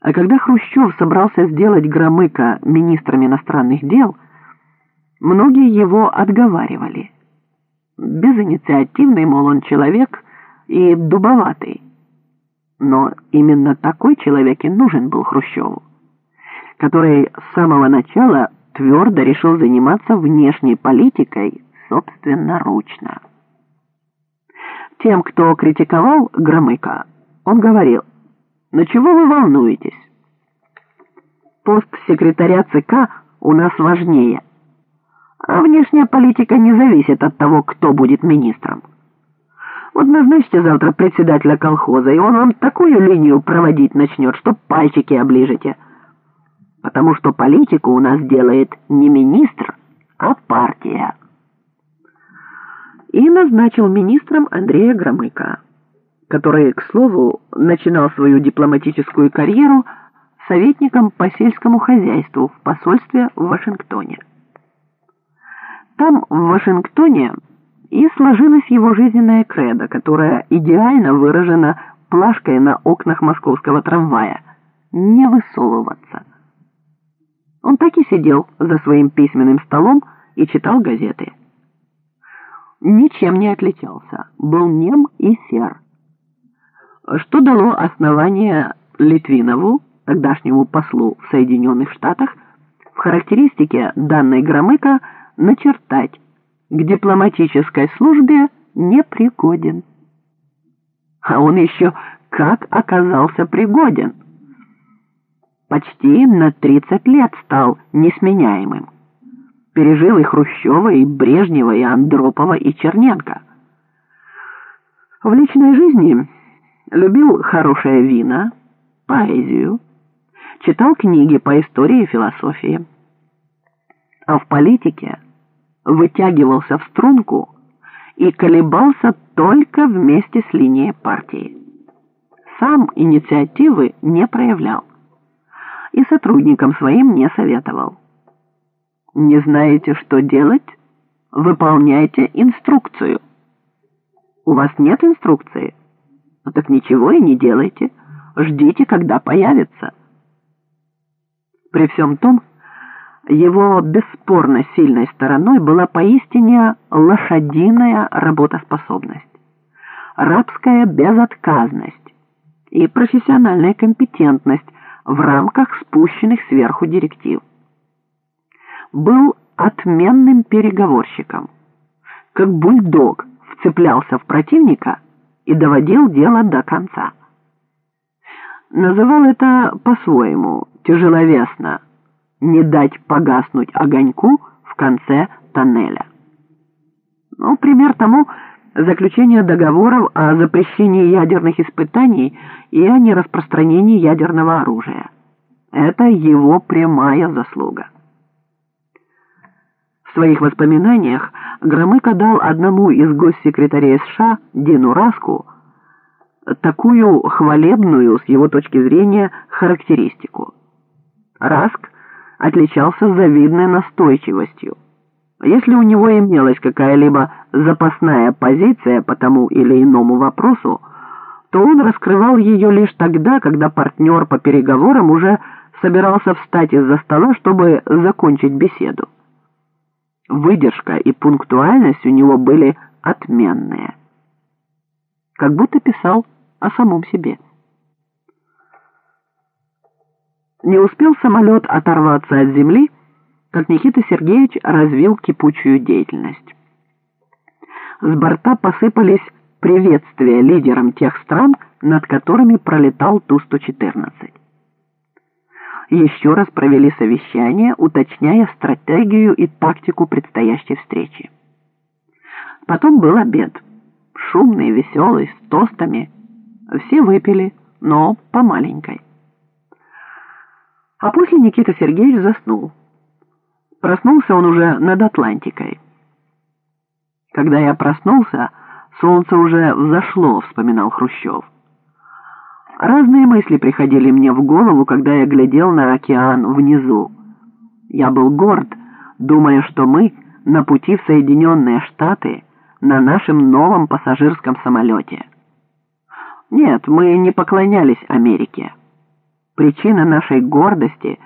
А когда Хрущев собрался сделать Громыка министром иностранных дел, многие его отговаривали. Безинициативный, мол, он человек и дубоватый. Но именно такой человек и нужен был Хрущеву, который с самого начала твердо решил заниматься внешней политикой собственноручно. Тем, кто критиковал Громыка, он говорил, «Но чего вы волнуетесь? Пост секретаря ЦК у нас важнее, а внешняя политика не зависит от того, кто будет министром. Вот назначьте завтра председателя колхоза, и он вам такую линию проводить начнет, что пальчики оближете. Потому что политику у нас делает не министр, а партия. И назначил министром Андрея Громыка, который, к слову, начинал свою дипломатическую карьеру советником по сельскому хозяйству в посольстве в Вашингтоне. Там, в Вашингтоне, и сложилась его жизненная кредо, которая идеально выражена плашкой на окнах московского трамвая «Не высовываться». Он так и сидел за своим письменным столом и читал газеты. Ничем не отличался, был нем и сер. Что дало основание Литвинову, тогдашнему послу в Соединенных Штатах, в характеристике данной Громыка начертать к дипломатической службе не пригоден. А он еще как оказался пригоден. Почти на 30 лет стал несменяемым. Пережил и Хрущева, и Брежнева, и Андропова, и Черненко. В личной жизни любил хорошее вино, поэзию, читал книги по истории и философии. А в политике – вытягивался в струнку и колебался только вместе с линией партии. Сам инициативы не проявлял и сотрудникам своим не советовал. Не знаете, что делать? Выполняйте инструкцию. У вас нет инструкции? Так ничего и не делайте. Ждите, когда появится. При всем том, его бесспорно сильной стороной была поистине лошадиная работоспособность, рабская безотказность и профессиональная компетентность в рамках спущенных сверху директив. Был отменным переговорщиком, как бульдог вцеплялся в противника и доводил дело до конца. Называл это по-своему, тяжеловесно, не дать погаснуть огоньку в конце тоннеля. Ну, пример тому заключение договоров о запрещении ядерных испытаний и о нераспространении ядерного оружия. Это его прямая заслуга. В своих воспоминаниях Громыко дал одному из госсекретарей США, Дину Раску, такую хвалебную, с его точки зрения, характеристику. Раск отличался завидной настойчивостью. Если у него имелась какая-либо запасная позиция по тому или иному вопросу, то он раскрывал ее лишь тогда, когда партнер по переговорам уже собирался встать из-за стола, чтобы закончить беседу. Выдержка и пунктуальность у него были отменные. Как будто писал о самом себе. Не успел самолет оторваться от земли, как Никита Сергеевич развил кипучую деятельность. С борта посыпались приветствия лидерам тех стран, над которыми пролетал Ту-114. Еще раз провели совещание, уточняя стратегию и тактику предстоящей встречи. Потом был обед. Шумный, веселый, с тостами. Все выпили, но по маленькой. А после Никита Сергеевич заснул. Проснулся он уже над Атлантикой. Когда я проснулся, солнце уже взошло, вспоминал Хрущев. Разные мысли приходили мне в голову, когда я глядел на океан внизу. Я был горд, думая, что мы на пути в Соединенные Штаты на нашем новом пассажирском самолете. Нет, мы не поклонялись Америке. Причина нашей гордости